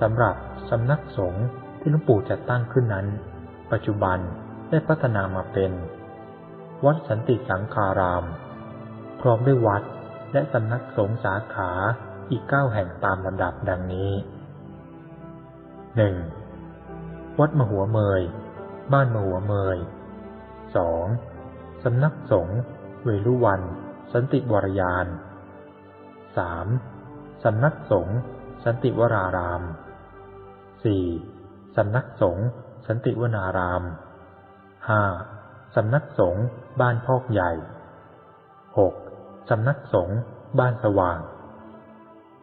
สำหรับสำนักสงฆ์ที่หลวงปู่จัดตั้งขึ้นนั้น ปัจจุบันได้พัฒนามาเป็น วัดสันติสังคาราม พร้อมด้วยวัดและสำนักสงฆ์สาขาอีกเก้าแห่งตามลำดับดังนี้หนึ่งวัดมหัวเมย บ้านมหัวเมยสองสำนักสงฆ์เวลุวัน สันติวรยานสามสำนักสงฆ์สันติวราราม สี่สำนักสงฆ์สันติวนารามห้าสำนักสงฆ์บ้านพอกใหญ่หกสำนักสงฆ์บ้านสว่าง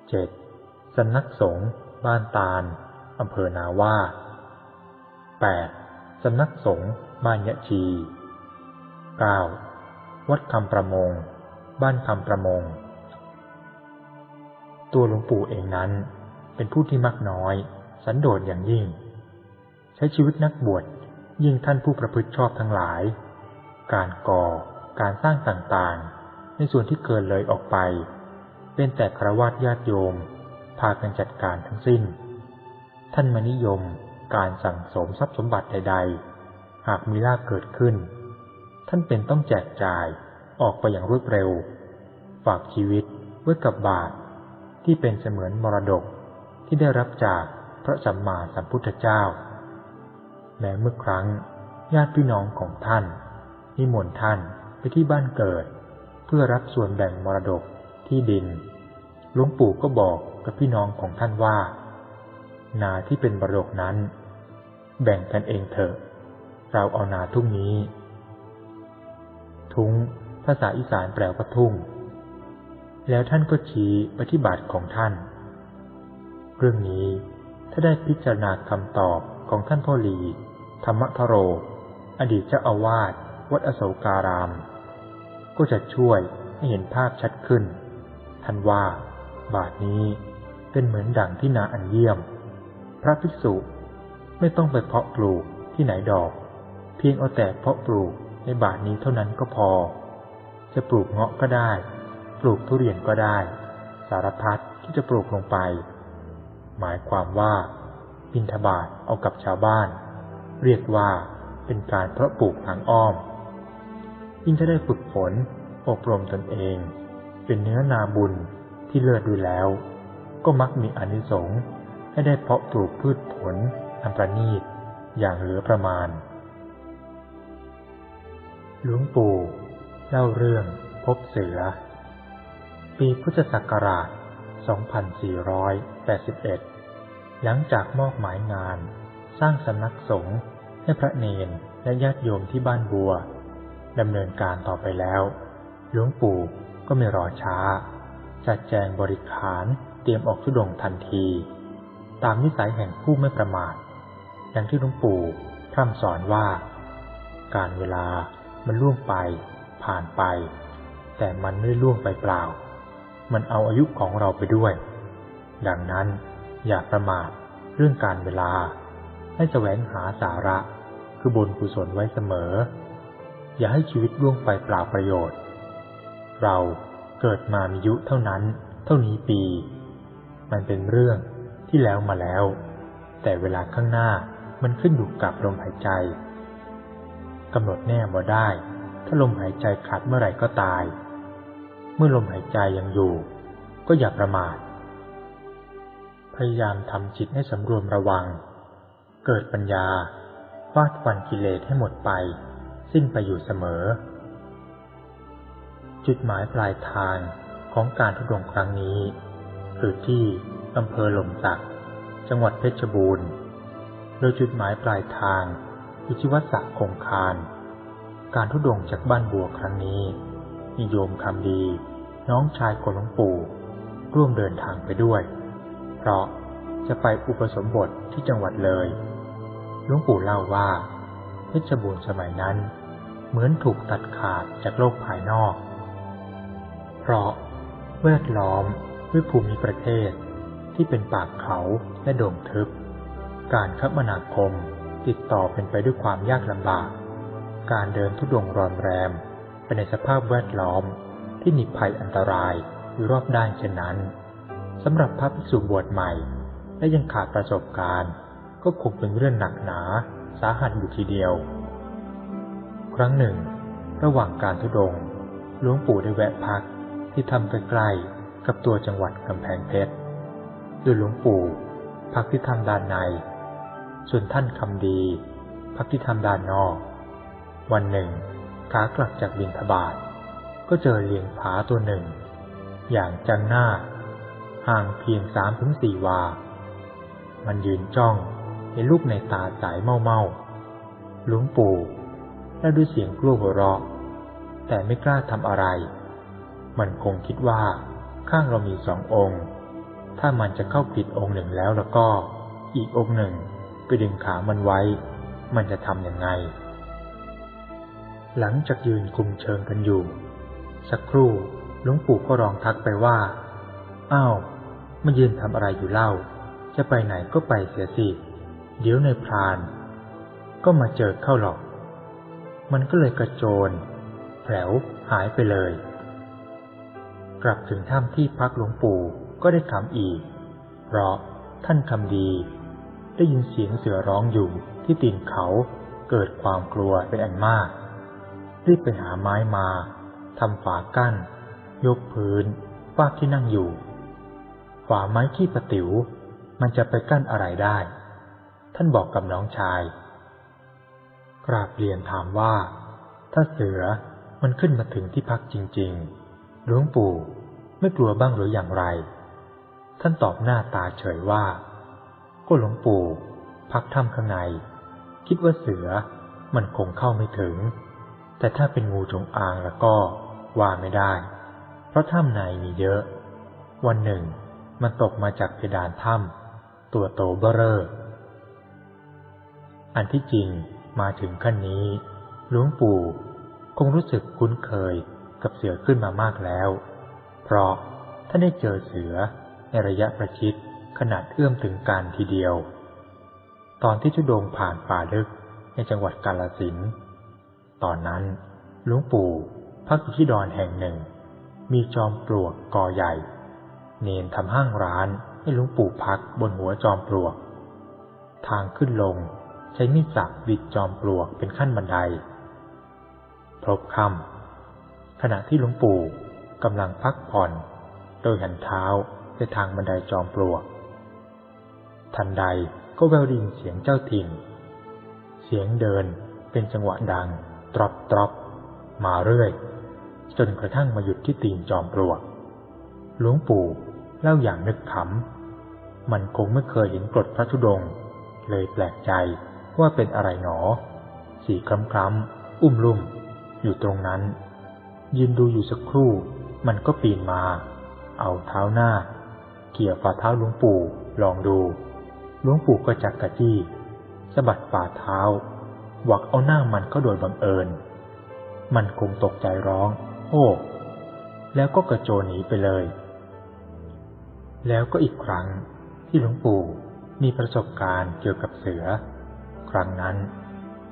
เจ็ดสำนักสงฆ์บ้านตาลอำเภอนาว่าแปดสำนักสงฆ์บ้านยะชีเก้าวัดคำประมง บ้านคำประมง ตัวหลวงปู่เองนั้นเป็นผู้ที่มักน้อย สันโดษอย่างยิ่ง ใช้ชีวิตนักบวชยิ่งท่านผู้ประพฤติชอบทั้งหลาย การก่อ การสร้างต่างๆ ในส่วนที่เกินเลยออกไป เป็นแต่ครวญญาติโยม พากันจัดการทั้งสิ้น ท่านมนิยมการสั่งสมทรัพย์สมบัติใด ๆ หากมีลาภเกิดขึ้น ท่านเป็นต้องแจกจ่ายออกไปอย่างรวดเร็ว ฝากชีวิตไว้กับบาตที่เป็นเสมือนมรดกที่ได้รับจาก พระสัมมาสัมพุทธเจ้า แม้เมื่อครั้งญาติพี่น้องของท่าน นิมนต์ท่านไปที่บ้านเกิด เพื่อรับส่วนแบ่งมรดกที่ดินหลวงปู่ก็บอกกับพี่น้องของท่านว่า นาที่เป็นมรดกนั้น แบ่งกันเองเถอะ เราเอานาทุ่งนี้ ทุ้งภาษาอีสานแปลว่าทุ่ง แล้วท่านก็ชี้ปที่บาทของท่าน เรื่องนี้ ถ้าได้พิจารณาคำตอบของท่านพ่อหลี ธรรมทโร อดีตเจ้าอาวาสวัดอโศการาม ก็จะช่วยให้เห็นภาพชัดขึ้น ท่านว่า บาทนี้เป็นเหมือนดั่งที่นาอันเยี่ยม พระภิกษุไม่ต้องไปเพาะปลูกที่ไหนดอก เพียงเอาแต่เพาะปลูกในบาทนี้เท่านั้นก็พอ จะปลูกเงาะก็ได้ ปลูกทุเรียนก็ได้ สารพัดที่จะปลูกลงไป หมายความว่าบินทบาทเอากับชาวบ้าน เรียกว่าเป็นการเพาะปลูกทางอ้อม ยิ่งจะได้ฝึกฝนอบรมตนเอง เป็นเนื้อนาบุญที่เลิศดูแล้ว ก็มักมีอนิสงส์ให้ได้เพาะปลูกพืชผลอันประณีตอย่างเหลือประมาณ หลวงปู่เล่าเรื่องพบเสือ ปีพุทธศักราช 2481 หลังจากมอบหมายงาน สร้างสำนักสงฆ์ให้พระเนนและญาติโยมที่บ้านบัวดำเนินการต่อไปแล้ว หลวงปู่ก็ไม่รอช้า จัดแจงบริขารเตรียมออกทุดงทันที ตามนิสัยแห่งผู้ไม่ประมาทอย่างที่หลวงปู่พร่ำสอนว่า การเวลามันล่วงไปผ่านไป แต่มันไม่ล่วงไปเปล่า มันเอาอายุของเราไปด้วย ดังนั้นอย่าประมาทเรื่องการเวลา ให้แสวงหาสาระคือบุญกุศลไว้เสมอ อย่าให้ชีวิตล่วงไปเปล่าประโยชน์ เราเกิดมามีอายุเท่านั้น เท่านี้ปี มันเป็นเรื่องที่แล้วมาแล้ว แต่เวลาข้างหน้ามันขึ้นอยู่กับลมหายใจกำหนดแน่บ่ได้ ถ้าลมหายใจขาดเมื่อไหร่ก็ตาย เมื่อลมหายใจยังอยู่ ก็อย่าประมาท พยายามทำจิตให้สำรวมระวัง เกิดปัญญาฟาดฟันกิเลสให้หมดไป สิ้นไปอยู่เสมอ จุดหมายปลายทางของการทุดงครั้งนี้ คือที่อำเภอหล่มสัก จังหวัดเพชรบูรณ์ โดยจุดหมายปลายทางอยู่ที่วัดสักคงคาร การทุดงจากบ้านบัวครั้งนี้ มีโยมคำดี น้องชายของหลวงปู่ ร่วมเดินทางไปด้วย เพราะจะไปอุปสมบทที่จังหวัดเลย หลวงปู่เล่าว่าเพชรบูรณ์สมัยนั้น เหมือนถูกตัดขาดจากโลกภายนอก เพราะแวดล้อมด้วยภูมิประเทศที่เป็นปากเขาและโด่งทึบ การคมนาคมติดต่อเป็นไปด้วยความยากลำบาก การเดินทุดงรอนแรม ไปในสภาพแวดล้อมที่มีภัยอันตรายอยู่รอบด้านเช่นนั้นสำหรับพระภิกษุบวชใหม่ และยังขาดประสบการณ์ ก็คงเป็นเรื่องหนักหนาสาหัสอยู่ทีเดียว ครั้งหนึ่ง ระหว่างการทุดงหลวงปู่ได้แวะพักที่ทำใกล้ๆกับตัวจังหวัดกำแพงเพชรโดยหลวงปู่พักที่ทำด้านใน ส่วนท่านคำดี พักที่ทำด้านนอก วันหนึ่ง ขากลับจากบินทบาทก็เจอเลียงผาตัวหนึ่ง อย่างจังหน้า ห่างเพียงสามถึงสี่วา มันยืนจ้องเห็นลูกในตาสายเมาเมาหลวงปู่และด้วยเสียงกลัวหัวเราะ แต่ไม่กล้าทำอะไร มันคงคิดว่าข้างเรามีสององค์ ถ้ามันจะเข้าผิดองค์หนึ่งแล้วแล้วก็ อีกองค์หนึ่งไปดึงขามันไว้ มันจะทำยังไง หลังจากยืนคุมเชิงกันอยู่ สักครู่หลวงปู่ก็ร้องทักไปว่า อ้าวมายืนทำอะไรอยู่เล่า จะไปไหนก็ไปเสียสิ เดี๋ยวในพราน ก็มาเจอเข้าหรอก มันก็เลยกระโจนแผลวหายไปเลย กลับถึงถ้ำที่พักหลวงปู่ก็ได้คำอีก เพราะท่านคำดี ได้ยินเสียงเสือร้องอยู่ที่ตีนเขาเกิดความกลัวเป็นอันมาก รีบไปหาไม้มาทำฝากั้น ยกพื้นฟาดที่นั่งอยู่ ฝาไม้ขี้ประติว๋วมันจะไปกั้นอะไรได้ ท่านบอกกับน้องชาย กราบเรียนถามว่า ถ้าเสือมันขึ้นมาถึงที่พักจริงๆหลวงปู่ไม่กลัวบ้างหรืออย่างไร ท่านตอบหน้าตาเฉยว่า ก็หลวงปู่ พักถ้ำข้างใน คิดว่าเสือมันคงเข้าไม่ถึง แต่ถ้าเป็นงูจงอางแล้วก็ว่าไม่ได้ เพราะถ้ำในมีเยอะ วันหนึ่ง มันตกมาจากเพดานถ้ำตัวโตเบ้อเร่ออันที่จริงมาถึงขั้นนี้หลวงปู่คงรู้สึกคุ้นเคยกับเสือขึ้นมามากแล้ว เพราะท่านได้เจอเสือในระยะประชิดขนาดเอื้อมถึงการทีเดียว ตอนที่ชุดงผ่านป่าลึกในจังหวัดกาลสิน ตอนนั้นหลวงปู่พักอยู่ที่ดอนแห่งหนึ่ง มีจอมปลวกกอใหญ่ เนนทำห้างร้านให้หลวงปู่พักบนหัวจอมปลวก ทางขึ้นลงใช้มีดสับบิดจอมปลวกเป็นขั้นบันได พบค่ำขณะที่หลวงปู่กำลังพักผ่อน โดยหันเท้าไปทางบันไดจอมปลวก ทันใดก็แววดินเสียงเจ้าถิ่น เสียงเดินเป็นจังหวะดัง ตรอบตรอบมาเรื่อย จนกระทั่งมาหยุดที่ตีนจอมปลวกหลวงปู่เล่าอย่างนึกขำ มันคงไม่เคยเห็นกรดพระธุดง เลยแปลกใจว่าเป็นอะไรหนอ สีคล้ำคล้ำอุ้มลุ่ม อยู่ตรงนั้น ยืนดูอยู่สักครู่ มันก็ปีนมา เอาเท้าหน้า เกี่ยวฝ่าเท้าหลวงปู่ลองดูหลวงปู่ก็จักกะจี้สะบัดฝ่าเท้า หวักเอาหน้ามันก็โดยบังเอิญ มันคงตกใจร้อง โอ้ แล้วก็กระโจนหนีไปเลย แล้วก็อีกครั้งที่หลวงปู่มีประสบการณ์เกี่ยวกับเสือ ครั้งนั้น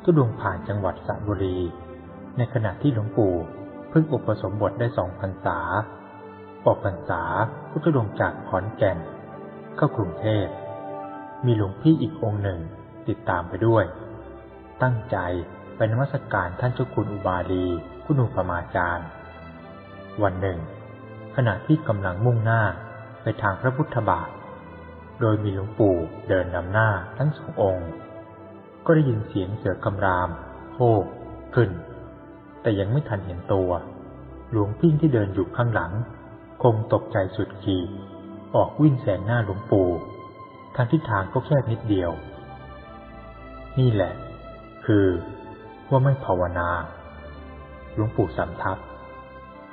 ทุดงผ่านจังหวัดสระบุรี ในขณะที่หลวงปู่เพิ่งอุปสมบทได้สองพรรษา ออกพรรษาพุทธดงจากขอนแก่น เข้ากรุงเทพ มีหลวงพี่อีกองค์หนึ่งติดตามไปด้วย ตั้งใจไปนมัสกการท่านเจ้าคุณอุบาลีคุณอุปมาจารย์ วันหนึ่ง ขณะที่กำลังมุ่งหน้าไปทางพระพุทธบาท โดยมีหลวงปู่เดินนำหน้าทั้งสององค์ ก็ได้ยินเสียงเสือกำรามโฮกขึ้น แต่ยังไม่ทันเห็นตัว หลวงพี่ที่เดินอยู่ข้างหลัง คงตกใจสุดขีดออกวิ่งแสงหน้าหลวงปู่ทางทิศทางก็แค่นิดเดียว นี่แหละ คือว่าไม่ภาวนา หลวงปู่สำทับ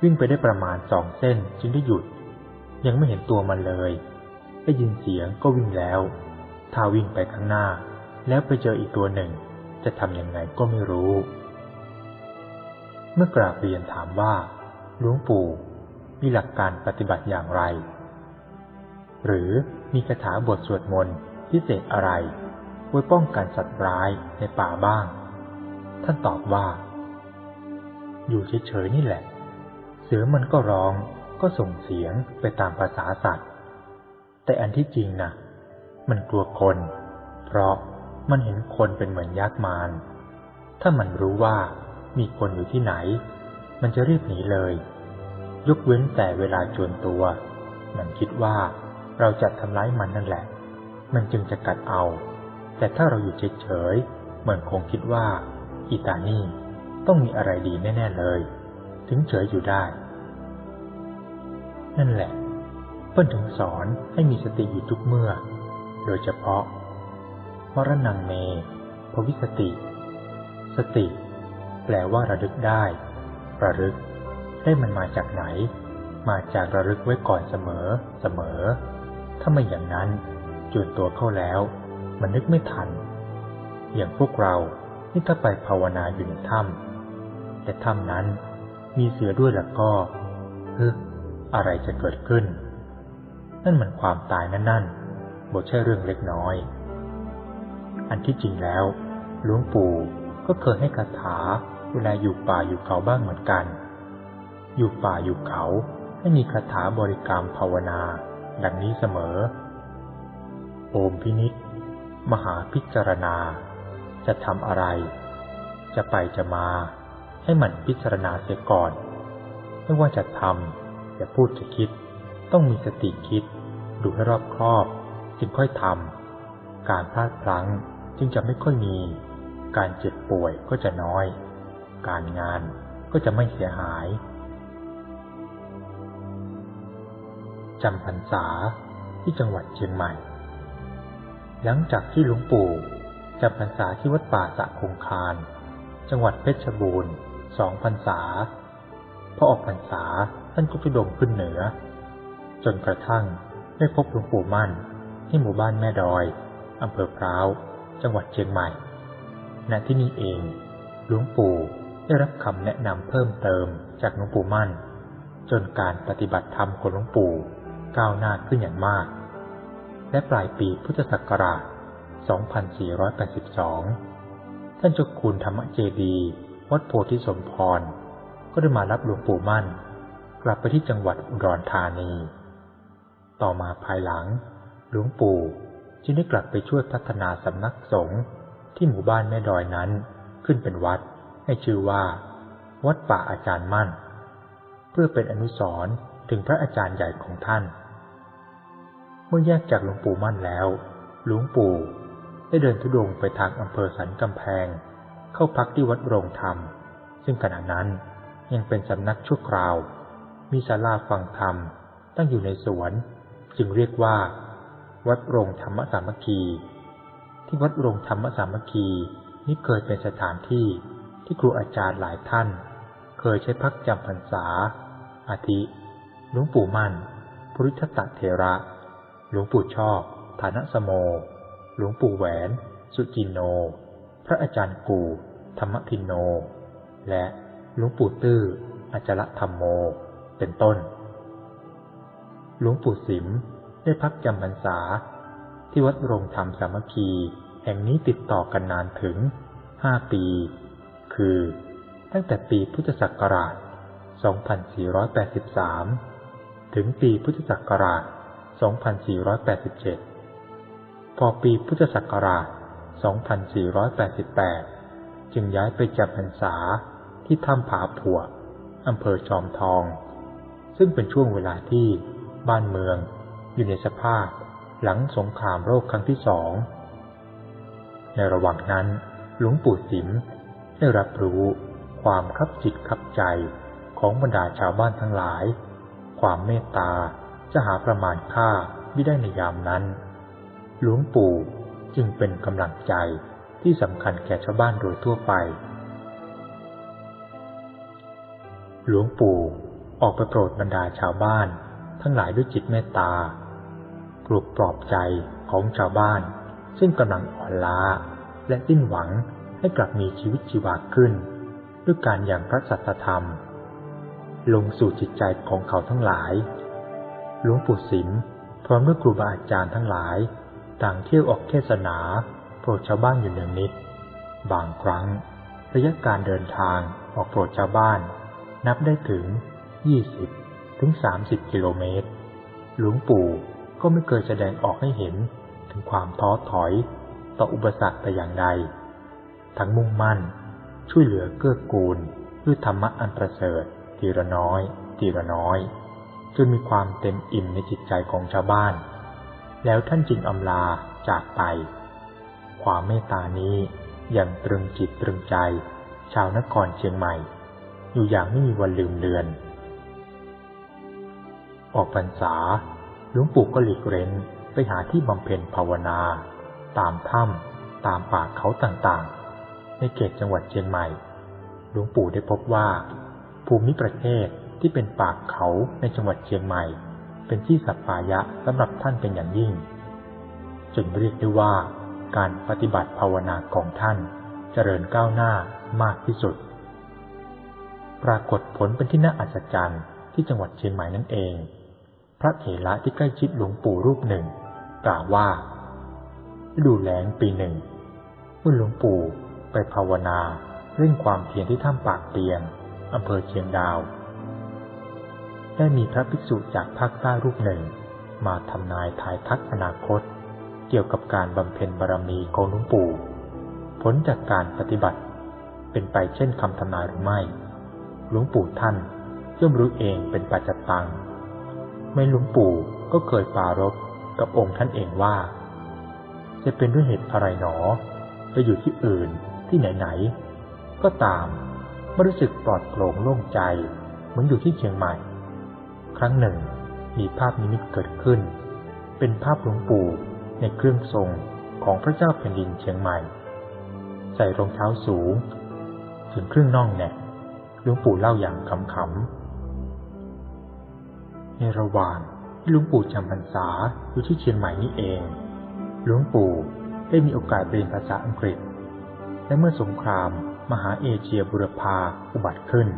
วิ่งไปได้ประมาณสองเส้นจึงได้หยุด ยังไม่เห็นตัวมันเลย ได้ยินเสียงก็วิ่งแล้วถ้าวิ่งไปข้างหน้า แล้วไปเจออีกตัวหนึ่ง จะทำยังไงก็ไม่รู้ เมื่อกราบเรียนถามว่าหลวงปู่มีหลักการปฏิบัติอย่างไร หรือมีคาถาบทสวดมนต์พิเศษอะไร ไว้ป้องกันสัตว์ร้ายในป่าบ้าง ท่านตอบว่า อยู่เฉยๆนี่แหละ เสือมันก็ร้องก็ส่งเสียงไปตามภาษาสัตว์ แต่อันที่จริงนะมันกลัวคน เพราะมันเห็นคนเป็นเหมือนยักษ์มาร ถ้ามันรู้ว่ามีคนอยู่ที่ไหน มันจะรีบหนีเลย ยกเว้นแต่เวลาจวนตัว มันคิดว่าเราจะทำร้ายมันนั่นแหละ มันจึงจะกัดเอา แต่ถ้าเราอยู่เฉยๆเหมือนคงคิดว่าอีตานี่ต้องมีอะไรดีแน่ๆเลย ถึงเฉยอยู่ได้ นั่นแหละ เพื่นถึงสอนให้มีสติอยู่ทุกเมื่อ โดยเฉพาะมรณงเม ภวิสติ สติ แปลว่าระลึกได้ ระลึก ได้มันมาจากไหน มาจากระลึกไว้ก่อนเสมอ เสมอ ถ้าไม่อย่างนั้นจุนตัวเข้าแล้ว มันนึกไม่ทัน อย่างพวกเราที่ถ้าไปภาวนาอยู่ในถ้ำแต่ถ้ำนั้นมีเสือด้วยแล้วก็เฮ้อะไรจะเกิดขึ้น นั่นมันความตายนั่นนั่นบ่ใช่เรื่องเล็กน้อย อันที่จริงแล้วหลวงปู่ก็เคยให้คาถาเวลาอยู่ป่าอยู่เขาบ้างเหมือนกัน อยู่ป่าอยู่เขาให้มีคาถาบริกรรมภาวนา ดังนี้เสมอ โอมพินิษ มหาพิจารณา จะทำอะไร จะไปจะมา ให้มันพิจารณาเสียก่อน ไม่ว่าจะทำจะพูดจะคิด ต้องมีสติคิด ดูให้รอบครอบ จึงค่อยทำการพลาดพลั้งจึงจะไม่ค่อยมี การเจ็บป่วยก็จะน้อย การงานก็จะไม่เสียหายจำพรรษาที่จังหวัดเชียงใหม่ หลังจากที่หลวงปู่จำพรรษาที่วัดป่าสะคงคารจังหวัดเพชรบูรณ์สองพรรษา พอออกพรรษาท่านก็ทุดงขึ้นเหนือ จนกระทั่งได้พบหลวงปู่มั่นที่หมู่บ้านแม่ดอยอำเภอพร้าวจังหวัดเชียงใหม่ ณ ที่นี่เอง หลวงปู่ได้รับคำแนะนำเพิ่มเติมจากหลวงปู่มั่น จนการปฏิบัติธรรมของหลวงปู่ก้าวหน้าขึ้นอย่างมาก และปลายปีพุทธศักราช 2482 ท่านเจ้าคุณธรรมเจดี วัดโพธิสมพร ก็ได้มารับหลวงปู่มั่น กลับไปที่จังหวัดอุดรธานี ต่อมาภายหลัง หลวงปู่จึงได้กลับไปช่วยพัฒนาสำนักสงฆ์ที่หมู่บ้านแม่ดอยนั้นขึ้นเป็นวัดให้ชื่อว่า วัดป่าอาจารย์มั่น เพื่อเป็นอนุสรณ์ถึงพระอาจารย์ใหญ่ของท่าน เมื่อแยกจากหลวงปู่มั่นแล้ว หลวงปู่ได้เดินทุดงไปทางอำเภอสันกำแพง เข้าพักที่วัดโรงธรรม ซึ่งขณะนั้นยังเป็นสำนักชั่วคราว มีศาลาฟังธรรมตั้งอยู่ในสวน จึงเรียกว่า วัดโรงธรรมสามัคคี ที่วัดโรงธรรมสามัคคีนี้เคยเป็นสถานที่ที่ครูอาจารย์หลายท่าน เคยใช้พักจำพรรษา อาทิ หลวงปู่มั่นภูริทัตเถระ หลวงปู่ชอบ ฐานะสโม หลวงปู่แหวน สุจินโน พระอาจารย์กู ธรรมทินโน และหลวงปู่ตื้ออาจารธรรมโม เป็นต้น หลวงปู่สิมได้พักจำพรรษา ที่วัดโรงธรรมสามัคคี แห่งนี้ติดต่อกันนานถึงห้าปี คือตั้งแต่ปีพุทธศักราช 2483 ถึงปีพุทธศักราช 2487 พอปีพุทธศักราช 2488 จึงย้ายไปจำพรรษาที่ถ้ำผาผัวอำเภอจอมทอง ซึ่งเป็นช่วงเวลาที่บ้านเมืองอยู่ในสภาพหลังสงครามโรคครั้งที่สอง ในระหว่างนั้นหลวงปู่สิมได้รับรู้ความคับจิตคับใจของบรรดาชาวบ้านทั้งหลาย ความเมตตา จะหาประมาณค่าไม่ได้ในยามนั้น หลวงปู่จึงเป็นกำลังใจที่สำคัญแก่ชาวบ้านโดยทั่วไป หลวงปู่ออกไปโปรดบรรดาชาวบ้าน ทั้งหลายด้วยจิตเมตตาปลุกปลอบใจของชาวบ้าน ซึ่งกำลังอ่อนล้า และสิ้นหวังให้กลับมีชีวิตชีวาขึ้น ด้วยการอย่างพระสัจธรรม ลงสู่จิตใจของเขาทั้งหลาย หลวงปู่สิมพร้อมด้วยครูบาอาจารย์ทั้งหลาย ต่างเที่ยวออกเทศนาโปรดชาวบ้านอยู่เนืองนิด บางครั้งระยะการเดินทางออกโปรดชาวบ้าน นับได้ถึง 20 ถึง 30 กิโลเมตร หลวงปู่ก็ไม่เคยแสดงออกให้เห็นถึงความท้อถอยต่ออุปสรรคแต่อย่างใด ทั้งมุ่งมั่น ช่วยเหลือเกื้อกูลด้วยธรรมะอันประเสริฐทีละน้อย ทีละน้อย จนมีความเต็มอิ่มในจิตใจของชาวบ้าน แล้วท่านจึงอำลาจากไป ความเมตตานี้ยังตรึงจิตตรึงใจ ชาวนครเชียงใหม่ อยู่อย่างไม่มีวันลืมเลือน ออกพรรษาหลวงปู่ก็หลีกเร้นไปหาที่บำเพ็ญภาวนา ตามถ้ำตามป่าเขาต่างๆ ในเขตจังหวัดเชียงใหม่ หลวงปู่ได้พบว่า ภูมิประเทศ ที่เป็นป่าเขาในจังหวัดเชียงใหม่ เป็นที่สัปปายะสำหรับท่านเป็นอย่างยิ่งจนเรียกได้ว่า การปฏิบัติภาวนาของท่านเจริญก้าวหน้ามากที่สุด ปรากฏผลเป็นที่น่าอัศจรรย์ที่จังหวัดเชียงใหม่นั่นเอง พระเถระที่ใกล้ชิดหลวงปู่รูปหนึ่งกล่าวว่าฤดูแล้งปีหนึ่งเมื่อหลวงปู่ไปภาวนาเรื่องความเพียรที่ถ้ำปากเตียงอำเภอเชียงดาว ได้มีพระภิกษุจากภาคใต้รูปหนึ่ง มาทำนายทายทักอนาคต เกี่ยวกับการบำเพ็ญบารมีของหลวงปู่ ผลจากการปฏิบัติ เป็นไปเช่นคำทำนายหรือไม่ หลวงปู่ท่านย่อมรู้เองเป็นปัจจตัง ไม่หลวงปู่ก็เคยปารบกับองค์ท่านเองว่า จะเป็นด้วยเหตุอะไรหนอ ไปอยู่ที่อื่นที่ไหนๆก็ตามไม่รู้สึกปลอดโปร่งโล่งใจ เหมือนอยู่ที่เชียงใหม่ ครั้งหนึ่ง มีภาพนิมิตเกิดขึ้น เป็นภาพหลวงปู่ในเครื่องทรงของพระเจ้าแผ่นดินเชียงใหม่ ใส่รองเท้าสูง ถึงครึ่งน่องแน่หลวงปู่เล่าอย่างขำๆในระหว่างที่หลวงปู่จำพรรษาอยู่ที่เชียงใหม่นี่เอง หลวงปู่ได้มีโอกาสเรียนภาษาอังกฤษ และเมื่อสงครามมหาเอเชียบุรพาอุบัติขึ้น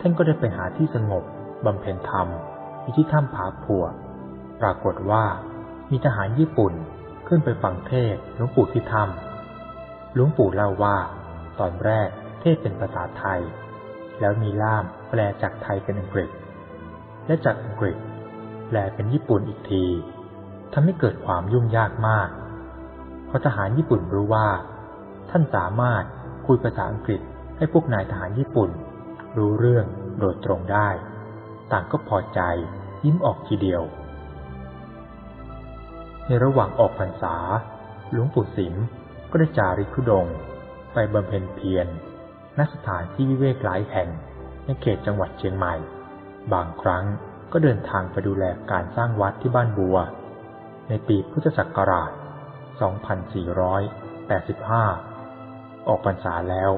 ท่านก็ได้ไปหาที่สงบ บำเพ็ญธรรมที่ถ้ำผาผัว ปรากฏว่ามีทหารญี่ปุ่นขึ้นไปฟังเทศหลวงปู่ที่ถ้ำหลวงปู่เล่าว่า ตอนแรกเทศเป็นภาษาไทย แล้วมีล่ามแปลจากไทยเป็นอังกฤษ และจากอังกฤษ แปลเป็นญี่ปุ่นอีกทีทำให้เกิดความยุ่งยากมาก เพราะทหารญี่ปุ่นรู้ว่า ท่านสามารถคุยภาษาอังกฤษให้พวกนายทหารญี่ปุ่น รู้เรื่องโดยตรงได้ ต่างก็พอใจยิ้มออกทีเดียว ในระหว่างออกพรรษา หลวงปู่สิมก็ได้จาริกทุดง ไปบำเพ็ญเพียรณสถานที่วิเวกหลายแห่งในเขตจังหวัดเชียงใหม่ บางครั้งก็เดินทางไปดูแลการสร้างวัดที่บ้านบัว ในปีพุทธศักราช 2485 ออกพรรษาแล้ว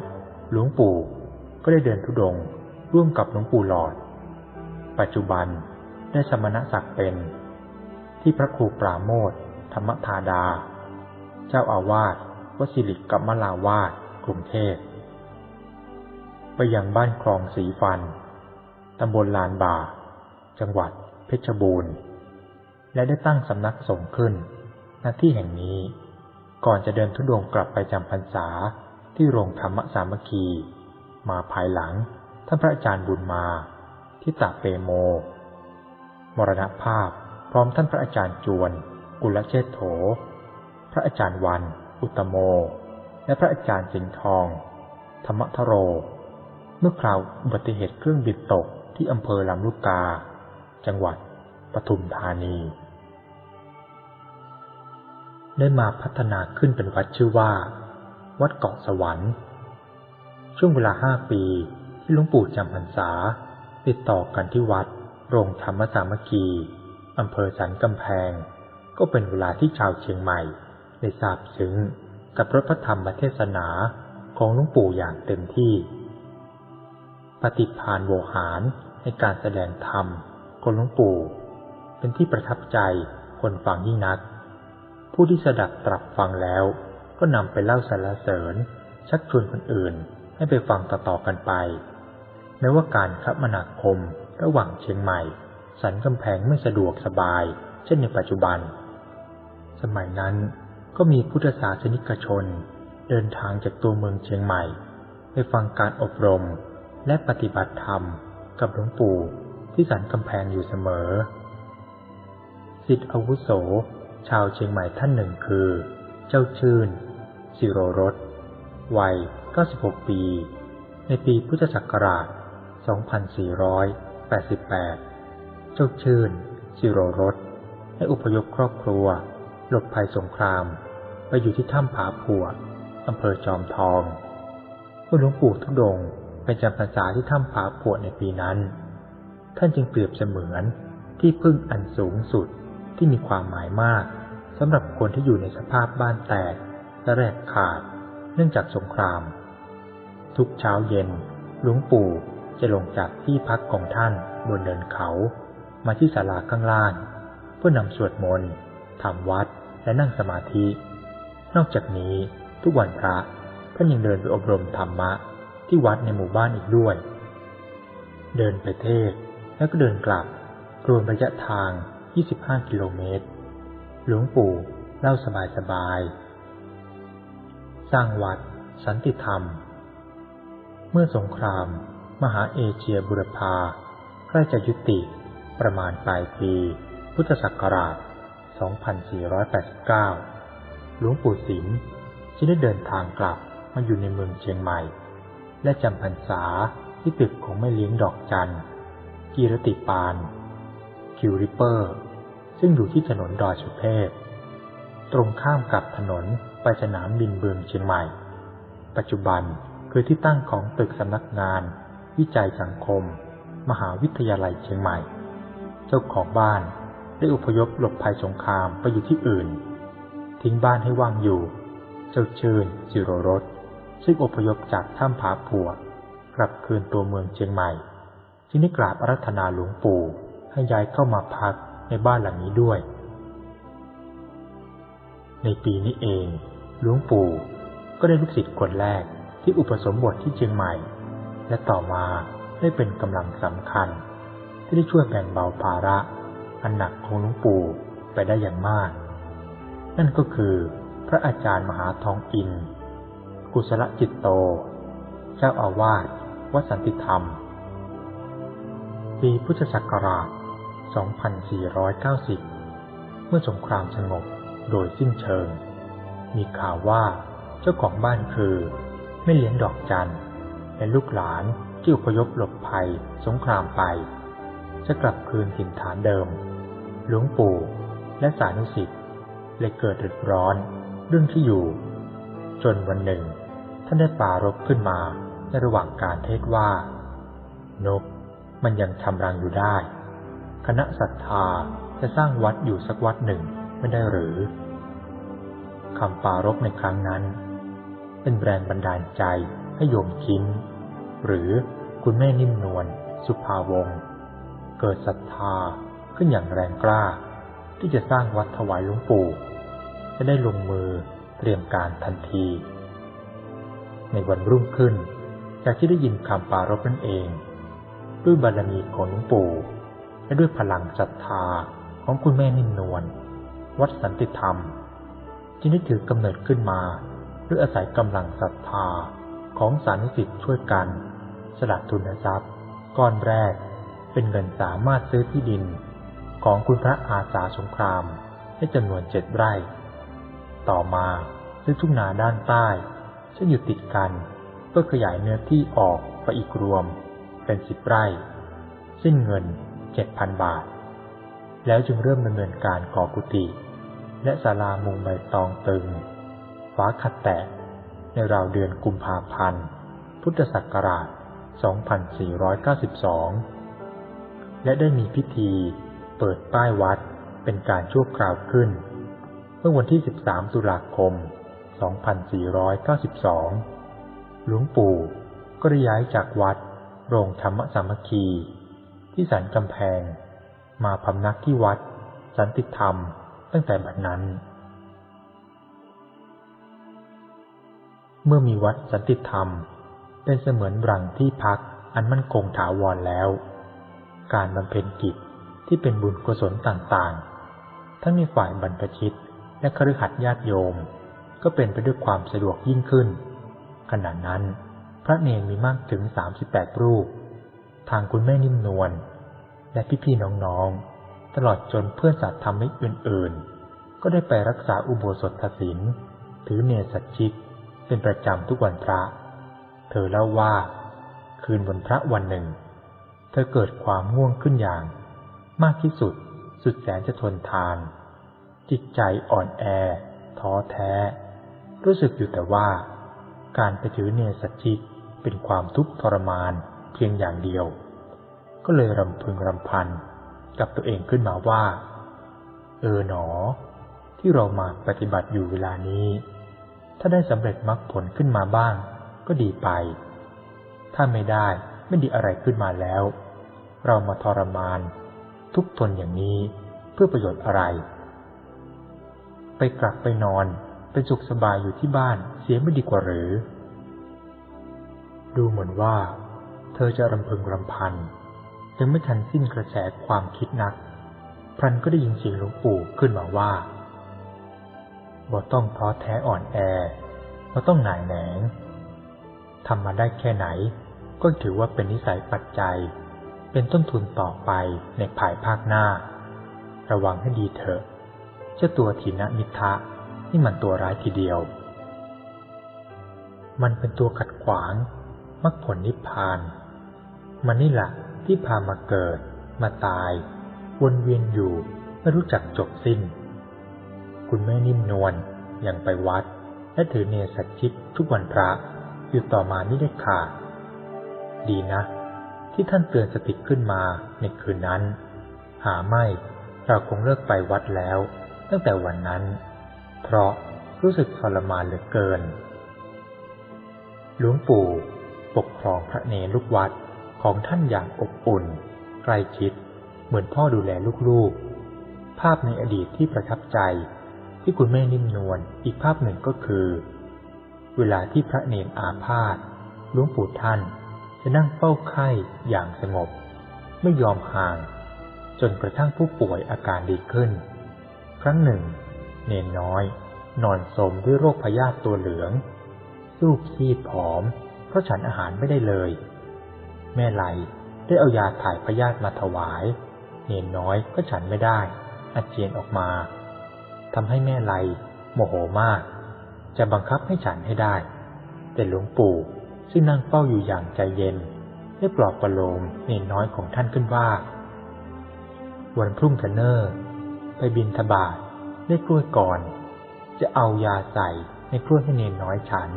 หลวงปู่ก็ได้เดินทุดงร่วมกับหลวงปู่หลอด ปัจจุบันได้สมณศักดิ์เป็น ที่พระครูปราโมทธรรมธาดา เจ้าอาวาสวสิริกัมลาวาสกรุงเทพไปยังบ้านคลองสีฟัน ตำบลลานบ่าจังหวัดเพชรบูรณ์ และได้ตั้งสำนักสงฆ์ขึ้นณที่แห่งนี้ก่อนจะเดินทุดงกลับไปจำพรรษาที่โรงธรรมสามัคคี มาภายหลังท่านพระอาจารย์บุญมา ที่ตาเปโม มรณภาพพร้อมท่านพระอาจารย์จวน กุลเชษโถ พระอาจารย์วัน อุตโม และพระอาจารย์สิงห์ทอง ธรรมทโร เมื่อคราวอุบัติเหตุเครื่องบินตกที่อำเภอลำลูกกา จังหวัดปทุมธานี ได้มาพัฒนาขึ้นเป็นวัดชื่อว่า วัดเกาะสวรรค์ ช่วงเวลาห้าปีที่หลวงปู่จำพรรษา ติดต่อกันที่วัด โรงธรรมสามัคคีอำเภอสันกำแพง ก็เป็นเวลาที่ชาวเชียงใหม่ ได้ทราบซึ้งกับพระพธรรมเทศนาของหลวงปู่อย่างเต็มที่ ปฏิพานโวหารในการแสดงธรรมของหลวงปู่ เป็นที่ประทับใจคนฟังยิ่งนัก ผู้ที่สดับตรับฟังแล้ว ก็นำไปเล่าสรรเสริญ ชักชวนคนอื่นให้ไปฟังต่อๆกันไป แม้ว่าการคมนาคมระหว่างเชียงใหม่ สันกำแพงไม่สะดวกสบาย เช่นในปัจจุบัน สมัยนั้นก็มีพุทธศาสนิกชน เดินทางจากตัวเมืองเชียงใหม่ ไปฟังการอบรมและปฏิบัติธรรมกับหลวงปู่ที่สันกำแพงอยู่เสมอสิทธิอาวุโส ชาวเชียงใหม่ท่านหนึ่งคือ เจ้าชื่น สิโรรส วัย 96 ปี ในปีพุทธศักราช 2488เจ้าชื่นสิโรรสได้อพยพครอบครัว หลบภัยสงคราม ไปอยู่ที่ถ้ำผาผัวอำเภอจอมทองเมื่อหลวงปู่ทุดงเป็นจำพรรษาที่ถ้ำผาผัวในปีนั้น ท่านจึงเปรียบเสมือนที่พึ่งอันสูงสุดที่มีความหมายมากสำหรับคนที่อยู่ในสภาพบ้านแตกและแรกขาด เนื่องจากสงคราม ทุกเช้าเย็นหลวงปู่ จะลงจากที่พักของท่านบนเนินเขา มาที่ศาลาข้างล่าง เพื่อนำสวดมนต์ทำวัดและนั่งสมาธิ นอกจากนี้ทุกวันพระท่านยังเดินไปอบรมธรรมะที่วัดในหมู่บ้านอีกด้วย เดินไปเทศแล้วก็เดินกลับ รวมระยะทาง 25 กิโลเมตร หลวงปู่เล่าสบายๆสร้างวัด สันติธรรม เมื่อสงคราม มหาเอเชียบุรพาใกล้จะยุติ ประมาณปลายปี พุทธศักราช 2489 หลวงปู่สิมจึงได้เดินทางกลับมาอยู่ในเมืองเชียงใหม่ และจำพรรษาที่ตึกของแม่เลี้ยงดอกจันกีรติปาน คิวริเปอร์ ซึ่งอยู่ที่ถนนดอยสุเทพ ตรงข้ามกับถนนไปสนามบินเบืองเชียงใหม่ ปัจจุบันคือที่ตั้งของตึกสำนักงาน วิจัยสังคม มหาวิทยาลัยเชียงใหม่ เจ้าของบ้านได้อพยพหลบภัยสงครามไปอยู่ที่อื่น ทิ้งบ้านให้ว่างอยู่ เจ้าเชิญจิโรรสซึ่งอพยพจากถ้ำผาผัว กลับคืนตัวเมืองเชียงใหม่ จึงได้กราบอารัธนาหลวงปู่ให้ย้ายเข้ามาพักในบ้านหลังนี้ด้วย ในปีนี้เอง หลวงปู่ก็ได้ลูกศิษย์คนแรกที่อุปสมบทที่เชียงใหม่ และต่อมาได้เป็นกำลังสำคัญ ที่ได้ช่วยแบ่งเบาภาระ อันหนักของหลวงปู่ไปได้อย่างมาก นั่นก็คือพระอาจารย์มหาทองอิน กุศลจิตโต เจ้าอาวาสวัดสันติธรรม ปีพุทธศักราช 2490 เมื่อสงครามสงบโดยสิ้นเชิง มีข่าวว่าเจ้าของบ้านคือ ไม่เลี้ยงดอกจัน และลูกหลานที่อพยพหลบภัยสงครามไป จะกลับคืนถิ่นฐานเดิม หลวงปู่และสานุสิทธิ์เลยเกิดเดือดร้อนเรื่องที่อยู่ จนวันหนึ่ง ท่านได้ปารบขึ้นมาในระหว่างการเทศว่า นกมันยังทำรังอยู่ได้ คณะศรัทธาจะสร้างวัดอยู่สักวัดหนึ่งไม่ได้หรือคำปารบในครั้งนั้น เป็นแรงบันดาลใจ ให้โยมคินหรือคุณแม่นิ่มนวลสุภาวงศ์เกิดศรัทธาขึ้นอย่างแรงกล้า ที่จะสร้างวัดถวายหลวงปู่ จะได้ลงมือเตรียมการทันที ในวันรุ่งขึ้น จากที่ได้ยินคำปารบนั่นเอง ด้วยบารมีของหลวงปู่ และด้วยพลังศรัทธาของคุณแม่นิ่มนวลวัดสันติธรรม จึงได้ถือกำเนิดขึ้นมาด้วยอาศัยกำลังศรัทธา ของสานุสิทธิ์ช่วยกัน สลักทุนทรัพย์ ก้อนแรกเป็นเงินสามารถซื้อที่ดิน ของคุณพระอาสาสงครามให้จำนวนเจ็ดไร่ ต่อมาซื้อทุ่งนาด้านใต้ซึ่งอยู่ติดกันเพื่อขยายเนื้อที่ออกไปอีกรวมเป็นสิบไร่ สิ้นเงินเจ็ดพันบาท แล้วจึงเริ่มดำเนินการก่อกุฏิและศาลามุงใบตองตึงฟ้าขัดแตะ ในราวเดือนกุมภาพันธ์ พุทธศักราช 2492 และได้มีพิธีเปิดป้ายวัดเป็นการชั่วคราวขึ้น เมื่อวันที่ 13 ตุลาคม 2492 หลวงปู่ก็ได้ย้ายจากวัดโรงธรรมสามัคคี ที่สันกำแพง มาพำนักที่วัด สันติธรรมตั้งแต่บัดนั้น เมื่อมีวัดสันติธรรม เป็นเสมือนรังที่พักอันมั่นคงถาวรแล้ว การบำเพ็ญกิจที่เป็นบุญกุศลต่างๆ ทั้งในฝ่ายบรรพชิตและครือขัดญาติโยม ก็เป็นไปด้วยความสะดวกยิ่งขึ้น ขณะนั้น พระเนรมีมากถึงสามสิบแปดรูป ทางคุณแม่นิ่มนวลและพี่ๆน้องๆ ตลอดจนเพื่อนสัตว์ธรรมิกอื่นๆ ก็ได้ไปรักษาอุโบสถศีลถือเนสัชิก เป็นประจำทุกวันพระ เธอเล่าว่า คืนบนพระวันหนึ่ง เธอเกิดความง่วงขึ้นอย่าง มากที่สุดสุดแสนจะทนทาน จิตใจอ่อนแอ ท้อแท้ รู้สึกอยู่แต่ว่า การไปถือเนสัชิกเป็นความทุกข์ทรมานเพียงอย่างเดียว ก็เลยรำพึงรำพันกับตัวเองขึ้นมาว่า เออหนอ ที่เรามาปฏิบัติอยู่เวลานี้าได้สำเร็จมรรคผลขึ้นมาบ้าง ก็ดีไป ถ้าไม่ได้ไม่ดีอะไรขึ้นมาแล้ว เรามาทรมาน ทุกทนอย่างนี้เพื่อประโยชน์อะไร ไปกลับไปนอนเป็นสุขสบายอยู่ที่บ้านเสียไม่ดีกว่าหรือ ดูเหมือนว่า เธอจะรำพึงรำพัน ยังไม่ทันสิ้นกระแสความคิดนัก พรันก็ได้ยินเสียงหลวงปู่ขึ้นมาว่า บ่ต้องท้อแท้อ่อนแอบ่ต้องหน่ายแหนงทำมาได้แค่ไหน ก็ถือว่าเป็นนิสัยปัจจัย เป็นต้นทุนต่อไปในภายภาคหน้า ระวังให้ดีเถอะเจ้าตัวทีนะมิทะนี่มันตัวร้ายทีเดียว มันเป็นตัวขัดขวางมรรคผลนิพพาน มันนี่แหละที่พามาเกิด มาตาย วนเวียนอยู่ไม่รู้จักจบสิ้น คุณแม่นิ่มนวลยังไปวัด และถือเนสัจิตทุกวันพระอยู่ต่อมาไม่ได้ขาด ดีนะ ที่ท่านเตือนสติขึ้นมาในคืนนั้น หาไม่เราคงเลิกไปวัดแล้ว ตั้งแต่วันนั้น เพราะรู้สึกทรมานเหลือเกิน หลวงปู่ปกครองพระเนรลูกวัดของท่านอย่างอบอุ่น ใกล้ชิด เหมือนพ่อดูแลลูกๆ ภาพในอดีตที่ประทับใจ ที่คุณแม่นิ่มนวลอีกภาพหนึ่งก็คือ เวลาที่พระเนรอาพาธหลวงปู่ท่านจะนั่งเฝ้าไข้อย่างสงบ ไม่ยอมห่าง จนกระทั่งผู้ป่วยอาการดีขึ้น ครั้งหนึ่ง เนนน้อย นอนสมด้วยโรคพยาธิตัวเหลืองสูบซีดผอม เพราะฉันอาหารไม่ได้เลย แม่ไลได้เอายาถ่ายพยาธิมาถวาย เณรน้อยก็ฉันไม่ได้อาเจียนออกมา ทำให้แม่ไลโมโหมาก จะบังคับให้ฉันให้ได้ แต่หลวงปู่ซึ่งนั่งเฝ้าอยู่อย่างใจเย็นได้ปลอบประโลมเณรน้อยของท่านขึ้นว่า วันพรุ่งถ้าเณรไปบิณฑบาตได้กล้วยก่อน จะเอายาใส่ในกล้วยให้เณรน้อยฉัน